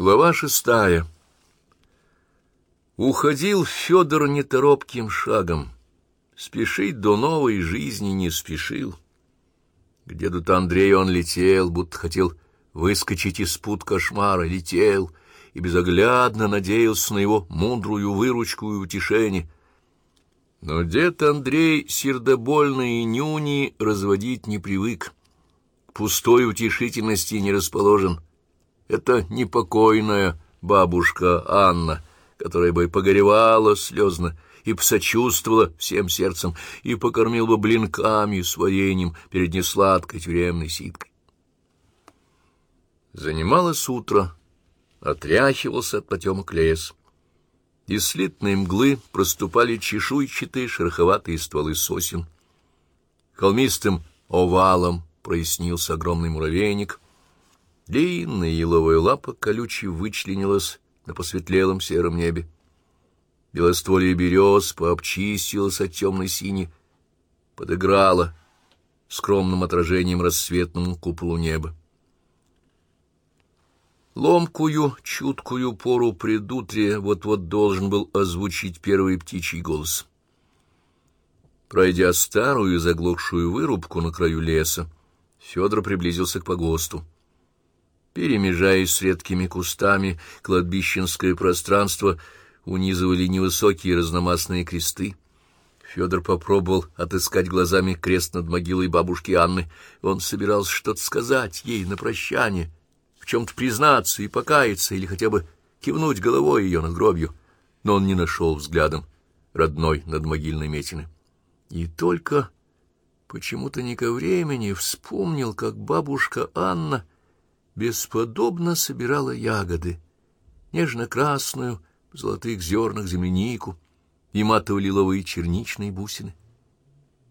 Глава шестая. Уходил Федор неторопким шагом. Спешить до новой жизни не спешил. К деду-то Андрею он летел, будто хотел выскочить из пут кошмара, летел и безоглядно надеялся на его мудрую выручку и утешение. Но дед Андрей сердобольные нюни разводить не привык, к пустой утешительности не расположен — это непокойная бабушка Анна, которая бы погоревала слезно и посочувствовала всем сердцем, и покормила бы блинками с вареньем перед несладкой тюремной ситкой. Занималось утро, отряхивался от потемок лес. Из слитной мглы проступали чешуйчатые шероховатые стволы сосен. Холмистым овалом прояснился огромный муравейник — Длинная еловая лапа колючей вычленилась на посветлелом сером небе. Белостволье берез пообчистилось от темной сини, подыграла скромным отражением рассветному куполу неба. Ломкую, чуткую пору предутрия вот-вот должен был озвучить первый птичий голос. Пройдя старую заглохшую вырубку на краю леса, Федор приблизился к погосту. Перемежаясь с редкими кустами, кладбищенское пространство унизывали невысокие разномастные кресты. Федор попробовал отыскать глазами крест над могилой бабушки Анны. Он собирался что-то сказать ей на прощание, в чем-то признаться и покаяться, или хотя бы кивнуть головой ее над гробью, но он не нашел взглядом родной над могильной метины. И только почему-то не ко времени вспомнил, как бабушка Анна бесподобно собирала ягоды, нежно-красную, в золотых зернах землянику и матово-лиловые черничные бусины.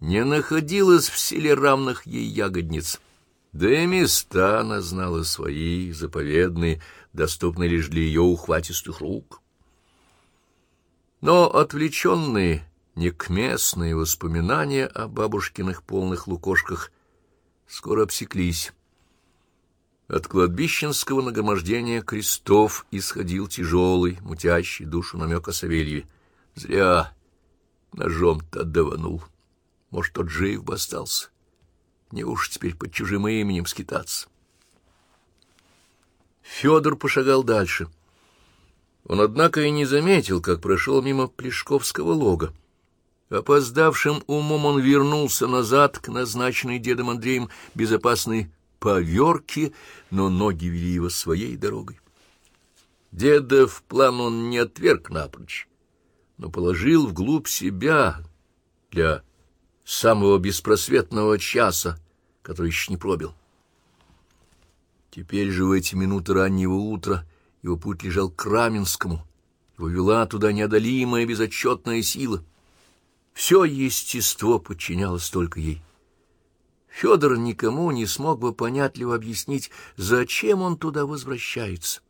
Не находилось в селе равных ей ягодниц, да и места она знала свои, заповедные, доступные лишь для ее ухватистых рук. Но отвлеченные, некместные воспоминания о бабушкиных полных лукошках скоро обсеклись. От кладбищенского нагромождения крестов исходил тяжелый, мутящий душу намек о Савельеве. Зря ножом-то даванул. Может, тот жив бы остался. Не уж теперь под чужим именем скитаться. Федор пошагал дальше. Он, однако, и не заметил, как прошел мимо Плешковского лога. Опоздавшим умом он вернулся назад к назначенной дедом Андреем безопасной поверки, но ноги вели его своей дорогой. Деда в план он не отверг напрочь, но положил вглубь себя для самого беспросветного часа, который еще не пробил. Теперь же в эти минуты раннего утра его путь лежал к Раменскому, его вела туда неодолимая безотчетная сила. Все естество подчинялось только ей. Федор никому не смог бы понятливо объяснить, зачем он туда возвращается.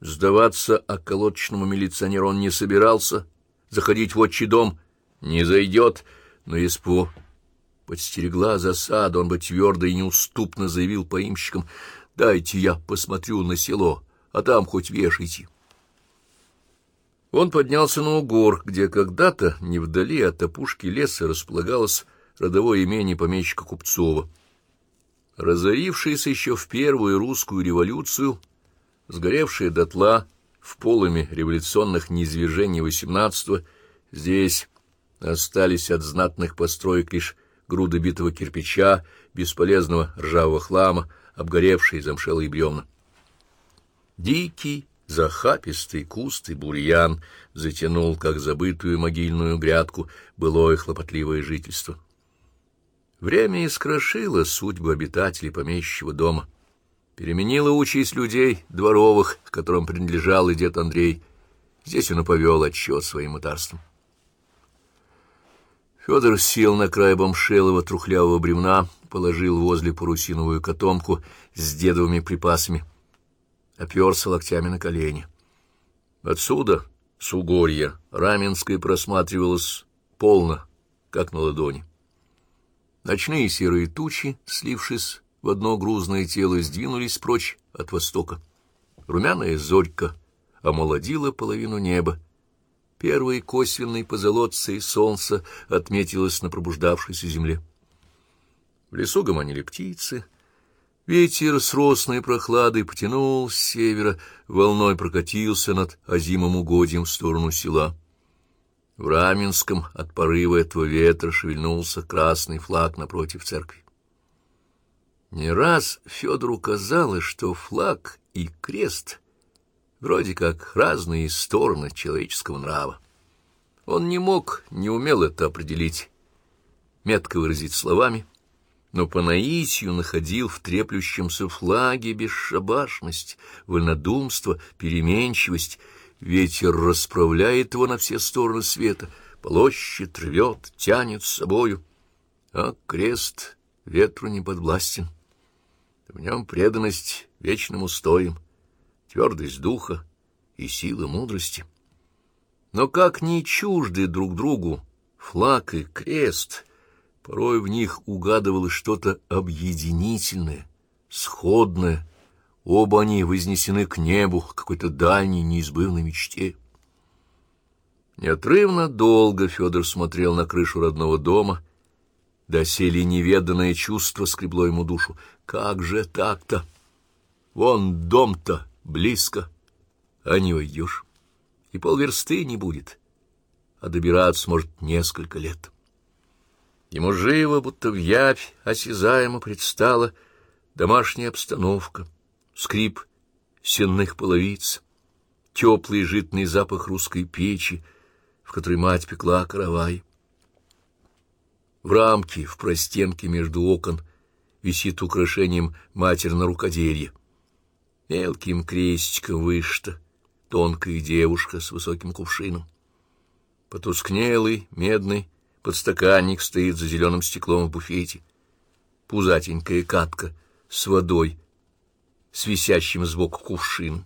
Сдаваться околоточному милиционеру он не собирался, заходить в отчий дом не зайдет, но если бы подстерегла засаду, он бы твердо и неуступно заявил поимщикам, «Дайте я посмотрю на село, а там хоть вешайте». Он поднялся на угор, где когда-то, не вдали от опушки леса, располагалась родовое имение помещика Купцова. Разорившееся еще в первую русскую революцию, сгоревшее дотла в полыми революционных низвержений XVIII, здесь остались от знатных построек лишь груды битого кирпича, бесполезного ржавого хлама, обгоревшие замшелые бревна. Дикий, захапистый куст и бурьян затянул, как забытую могильную грядку, былое хлопотливое жительство. Время искрошило судьбу обитателей помещичьего дома, переменило участь людей дворовых, которым принадлежал и дед Андрей. Здесь он и повел отчет своим мытарством. Федор сел на край бомшелого трухлявого бревна, положил возле парусиновую котомку с дедовыми припасами, оперся локтями на колени. Отсюда, с угорья, Раменское просматривалось полно, как на ладони. Ночные серые тучи, слившись в одно грузное тело, сдвинулись прочь от востока. румяная зорька омолодила половину неба. Первые косвенные позолотцы солнца отметилось на пробуждавшейся земле. В лесу гомонили птицы. Ветер с росной прохладой потянул с севера, волной прокатился над озимым угодьем в сторону села. В Раменском от порыва этого ветра шевельнулся красный флаг напротив церкви. Не раз Федору казалось, что флаг и крест вроде как разные стороны человеческого нрава. Он не мог, не умел это определить, метко выразить словами, но по наитию находил в треплющемся флаге бесшабашность, вольнодумство, переменчивость. Ветер расправляет его на все стороны света, полощет, рвет, тянет с собою, а крест ветру не подвластен. В нем преданность вечным устоям, твердость духа и сила мудрости. Но как ни чужды друг другу флаг и крест, порой в них угадывалось что-то объединительное, сходное. Оба они вознесены к небу, к какой-то дальней неизбывной мечте. Неотрывно долго Федор смотрел на крышу родного дома — Доселе неведанное чувство скребло ему душу. Как же так-то? Вон дом-то близко, а не войдешь. И полверсты не будет, а добираться, может, несколько лет. Ему живо, будто в явь осязаемо предстала домашняя обстановка, скрип сенных половиц, теплый житный запах русской печи, в которой мать пекла каравай. В рамке, в простенке между окон висит украшением матерно рукоделье. Мелким крестиком вышта тонкая девушка с высоким кувшином. Потускнелый, медный подстаканник стоит за зеленым стеклом в буфете. Пузатенькая катка с водой, с висящим сбоку кувшином.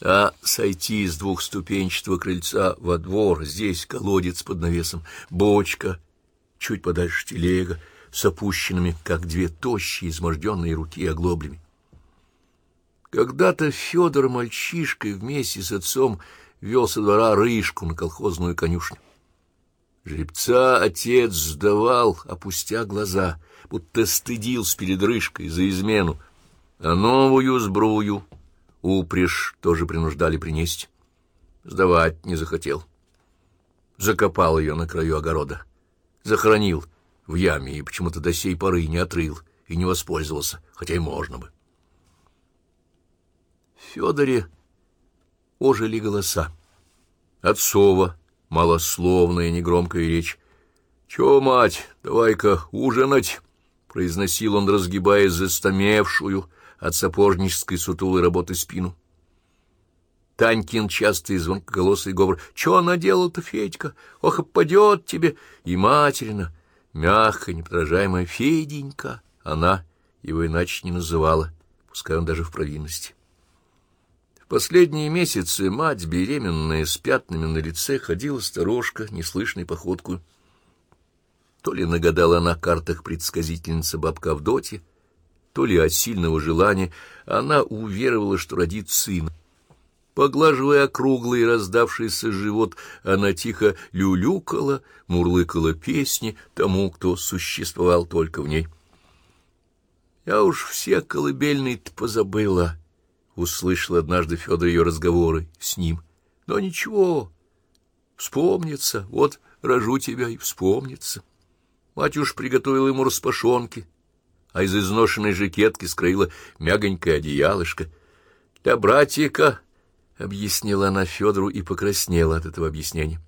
А сойти с двухступенчатого крыльца во двор, здесь колодец под навесом, бочка — чуть подальше телега, с опущенными, как две тощие, изможденные руки оглоблями. Когда-то Федор мальчишкой вместе с отцом вел со двора рыжку на колхозную конюшню. Жеребца отец сдавал, опустя глаза, будто стыдился перед рыжкой за измену, а новую сбрую упряжь тоже принуждали принести. Сдавать не захотел. Закопал ее на краю огорода захоронил в яме и почему-то до сей поры не отрыл и не воспользовался, хотя и можно бы. В Федоре ожили голоса. Отцова, малословная негромкая речь. — Чё, мать, давай-ка ужинать! — произносил он, разгибая застомевшую от сапожнической сутулой работы спину. Танькин частый звонкоголосый говор. «Чё наделал-то, Федька? Ох, падет тебе!» И материна, мягкая, неподражаемая Феденька, она его иначе не называла, пускай он даже в провинности. В последние месяцы мать, беременная, с пятнами на лице, ходила сторожка, неслышной походкой. То ли нагадала на картах предсказительница бабка Авдотья, то ли от сильного желания она уверовала, что родит сына. Поглаживая округлый раздавшийся живот, она тихо люлюкала, мурлыкала песни тому, кто существовал только в ней. «Я уж все колыбельные-то позабыла», — услышал однажды Федор ее разговоры с ним. «Но ничего, вспомнится, вот рожу тебя и вспомнится». Мать уж приготовила ему распашонки, а из изношенной жакетки скроила мягонькое одеялышко. «Для братика — объяснила она Федору и покраснела от этого объяснения.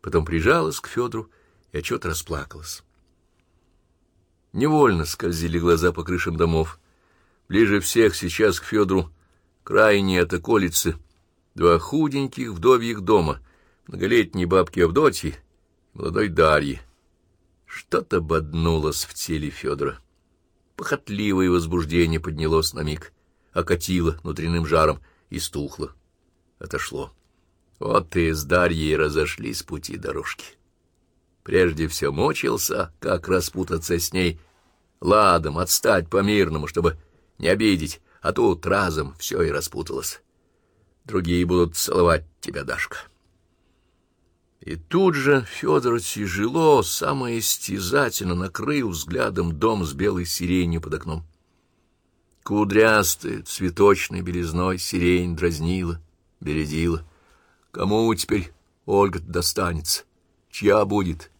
Потом прижалась к Федору и отчет расплакалась. Невольно скользили глаза по крышам домов. Ближе всех сейчас к Федору крайние от околицы два худеньких вдовьих дома, многолетней бабки Авдотьи молодой Дарьи. Что-то боднулось в теле Федора. Похотливое возбуждение поднялось на миг, окатило внутренним жаром и стухло отошло. Вот и с Дарьей разошлись пути дорожки. Прежде все мучился, как распутаться с ней, ладом отстать по-мирному, чтобы не обидеть, а тут разом все и распуталось. Другие будут целовать тебя, Дашка. И тут же Федор тяжело, самое истязательно накрыл взглядом дом с белой сиренью под окном. Кудрястая, цветочной белизной сирень дразнила, бередила. Кому теперь Ольга достанется? Чья будет?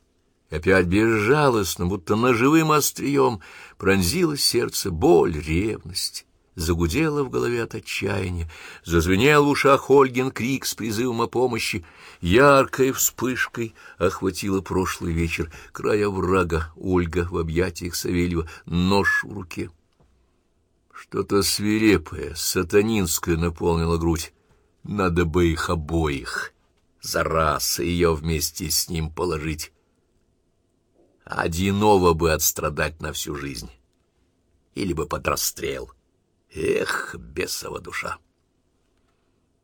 И опять безжалостно, будто ножевым острием, пронзило сердце боль, ревность. Загудело в голове от отчаяния, зазвенел в ушах Ольгин крик с призывом о помощи. Яркой вспышкой охватила прошлый вечер. Края врага Ольга в объятиях Савельева, нож в руке. Что-то свирепое, сатанинское наполнило грудь. Надо бы их обоих, за раз ее вместе с ним положить. Одиново бы отстрадать на всю жизнь. Или бы под расстрел. Эх, бесова душа!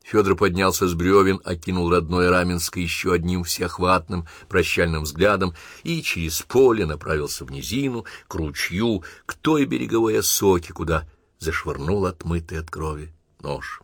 Федор поднялся с бревен, окинул родной Раменско еще одним всеохватным прощальным взглядом и через поле направился в низину, к ручью, к той береговой осоке, куда зашвырнул отмытый от крови нож.